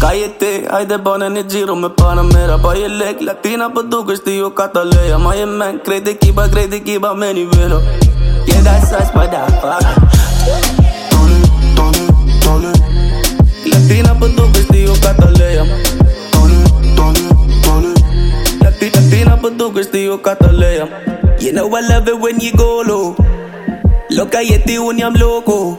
Cállate, hay de poner ni giro me Panamera Pa' je lek, Latina portugues die ook Catalea je man, kreeg de kiba, kreeg de kiba, me nivelo Yeah, that's us, but that fuck Catalea You know I love it when you go low. Loca y este un loco.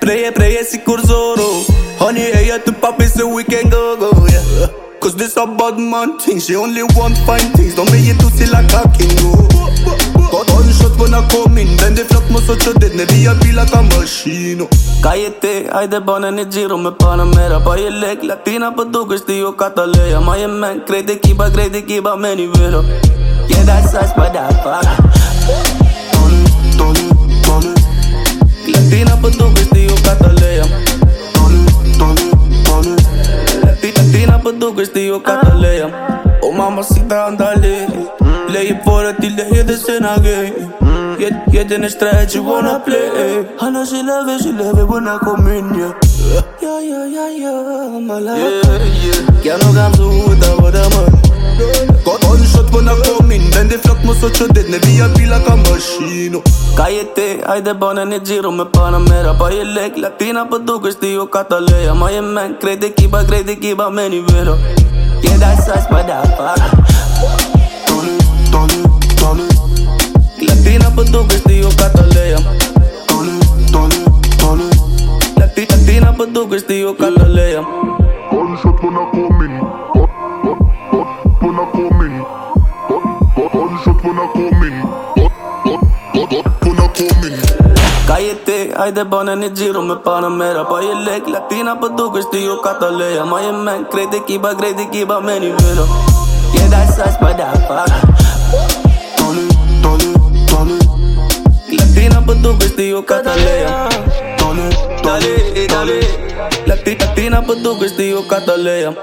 Preye, preye, si cursoro Honey, hey, at the poppy so we can go, go, yeah. Cause this a bad man thing, she only want fine things. Don't make it to see like a king, go. Got gunshot when I come in, then they flock me such a dead, maybe I be like a machine. Oh. Cállate, hay de poner ni giro, me panamera. Pa' je leg, Latina, portugues, tío, catalea Maar je man, kreeg de kiba, kreeg de kiba, nivelo Yeah, that's us, fuck Dale, dale, dale Latina, portugues, tío, catalea portugues die ook Catalea Oh mamacita, andale. Lay je voor het, die leg je de scena Get, get in the stretch, you wanna play. Hana she love it, she love it when I come in, yeah. Yeah, yeah, yeah, yeah, malaka Yeah, yeah. Ya no gaan zoeten, wat een Then they flock me such a dead Maybe I be like a machine. Cállate, hay de poner ni giro me Panamera Pa' je leg, Latina, portugues, tío, catalea Maar je man, kreeg de kiba, kreeg de kiba, me nivelo Yeah, that's us, but that fuck Dale, dale, dale Latina, portugues, tío, catalea. Dale, dale, dale Latina, Latina, portugues, tío, catalea. Gunshot when I come in hay de poner ni giro me Panamera Pa' je leg, Latina, tío, catalea Maar je man, kreeg de kiba, de kiba, me nivelo Yeah, that's us, but that fuck Dale, dale, dale Latina, portugues, tío, catalea Dale, dale, dale Latina, Latina, portugues, tío, catalea